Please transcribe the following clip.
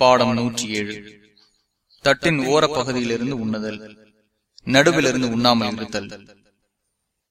பாடம் நூற்றி ஏழு தட்டின் ஓரப்பகுதியிலிருந்து உண்ணுதல். நடுவிலிருந்து உண்ணாமல் இருத்தல்.